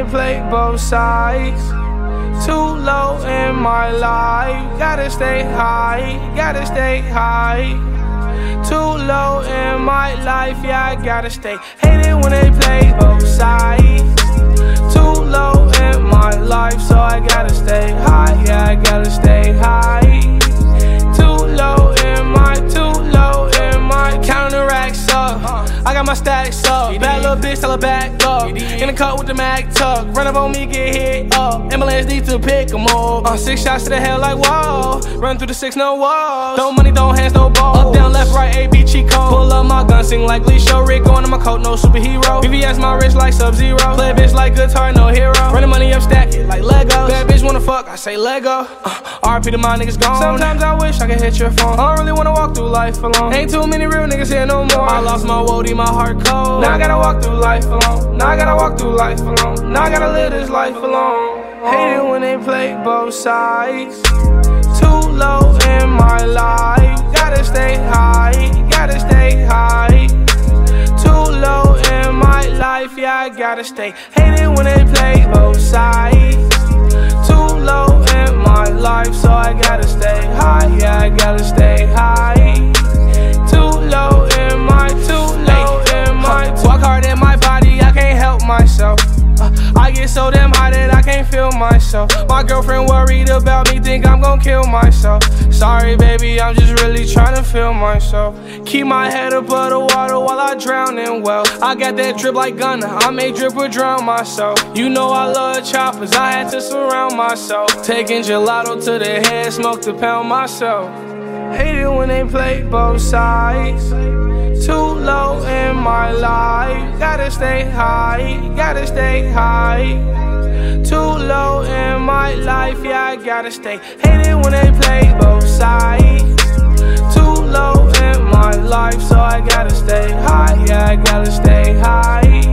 play both sides. Too low in my life. Gotta stay high, gotta stay high. Too low in my life, yeah, I gotta stay. Hate it when they play got my stacks up. Bad little bitch, tell her back up. In the cut with the mag tuck. Run up on me, get hit up. Ambulance need to pick 'em up. Uh, six shots to the head like whoa. Run through the six, no walls. No money, throw hands, no balls. Up, down, left, right, A, B, code. Pull up my gun, sing like Lee Show. Rick on my coat, no superhero. VVS my wrist like Sub Zero. Play a bitch like guitar, no hero. Run the money up, stack it like fuck, I say Lego. Uh, RP to my niggas gone. Sometimes I wish I could hit your phone. I don't really wanna walk through life alone. Ain't too many real niggas here no more. I lost my woody, my heart cold. Now I gotta walk through life alone. Now I gotta walk through life alone. Now I gotta live this life alone. Hate it when they play both sides. Too low in my life. Gotta stay high, gotta stay high. Too low in my life, yeah, I gotta stay. Hate it when they play both sides. Stay high. Too low in my, too low in my. Walk hard in my body, I can't help myself. Uh, I get so damn high that I can't feel myself. My girlfriend worried about me, think I'm gonna kill myself. Sorry, baby, I'm just really trying to feel myself. Keep my head above the water while I drown in well. I got that drip like Gunna, I may drip or drown myself. You know I love choppers, I had to surround myself. Taking gelato to the head, smoke to pound myself. Hate it when they play both sides. Too low in my life. Gotta stay high, gotta stay high. Too low in my life, yeah, I gotta stay. Hate it when they play both sides. Too low in my life, so I gotta stay high, yeah, I gotta stay high.